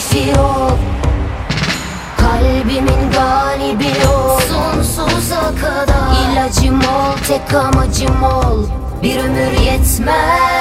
tarifi ol Kalbimin galibi ol Sonsuza kadar. İlacım ol tek amacım ol. Bir ömür yetmez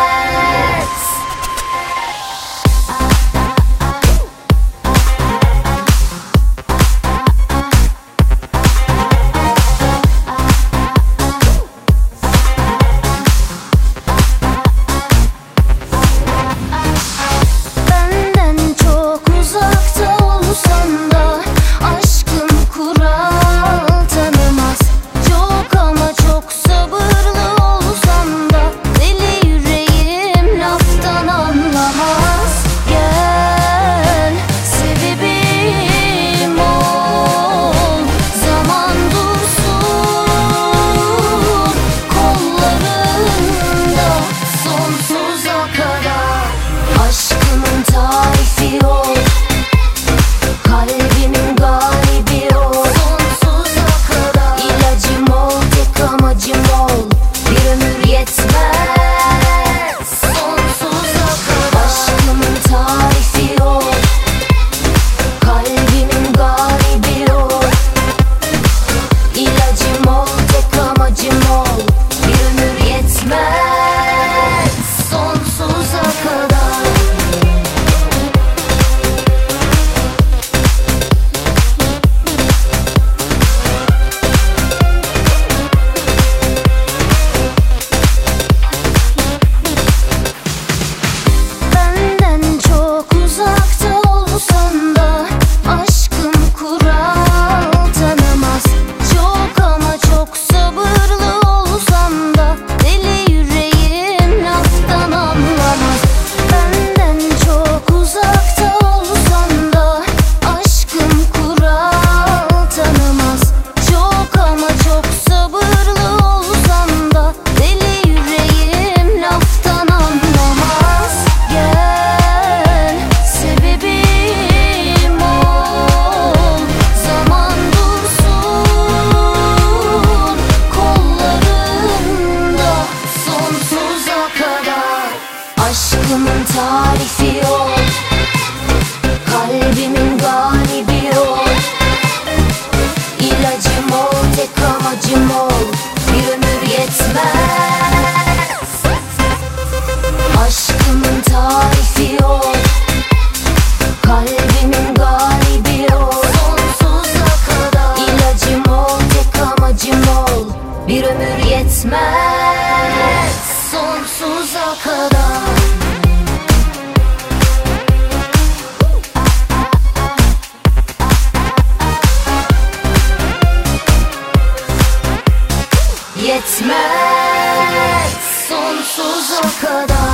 tek amacım ol Bir ömür yetmez. Sonsuza kadar Aşkımın tarifi ol Kalbimin galibi ol İlacım ol tek amacım ol. Bir ömür yetmez. Sonsuza kadar Aşkımın tarifi ol Kalbimin galibi ol İlacım ol tek amacım ol Bir ömür yetmez. Aşkımın tarifi ol Kalbimin galibi ol Sonsuza kadar. İlacım ol tek amacım ol Bir ömür yetmez Yetmez sonsuza kadar